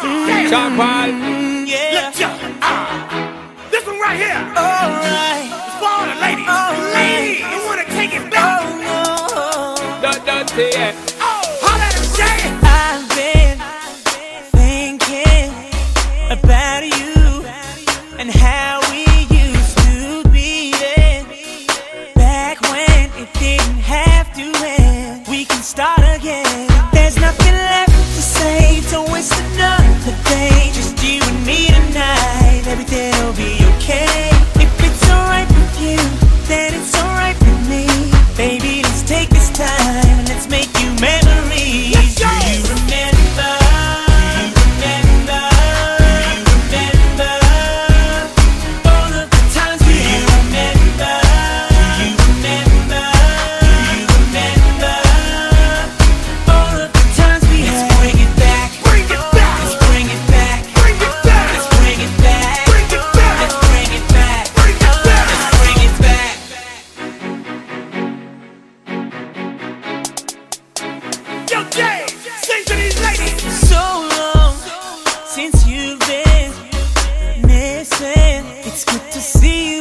Sean Paul. Yeah. Let's go. Ah. This one right here. Alright. It's for all the ladies. Ladies, you wanna take it back? Oh no. Don't, don't say it. Oh, holla at him, Jay. I've been thinking about you and how we used to be. Back when it didn't have since you've been missing. It's good to see you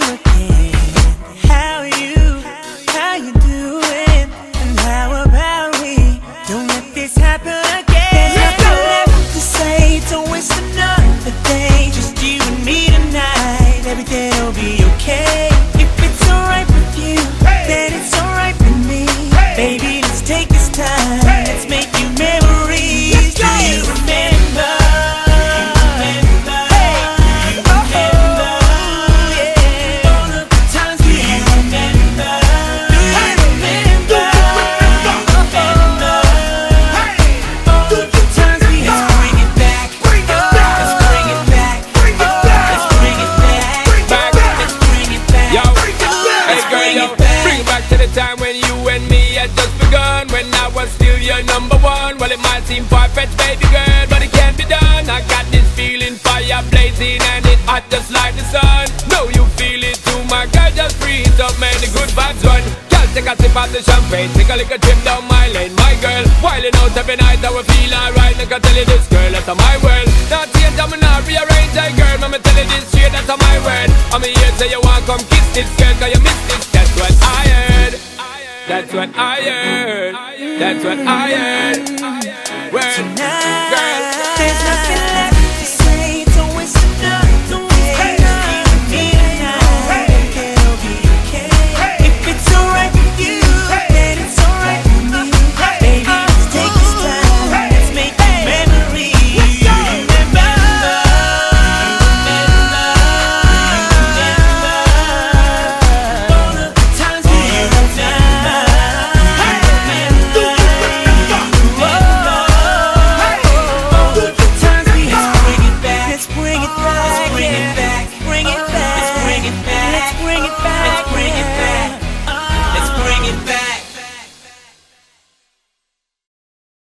you and me had just begun. When I was still your number one. Well, it might seem far-fetched, baby girl, but it can't be done. I got this feeling, fire blazing, and it hot just like the sun. Know you feel it too, my girl, just breathe up, man. The good vibes run. Girl, take a sip of the champagne, take a little trip down my lane, my girl. Wilding out every night, I will feel alright. Like I tell you this, girl, that's my world. Not change, I'm not rearrange, hey girl. Mama tell you this straight, that's my word. I'm here, say you want come kiss this girl, cause you miss That's what I heard. That's what I heard. Word, girl. Bring it back.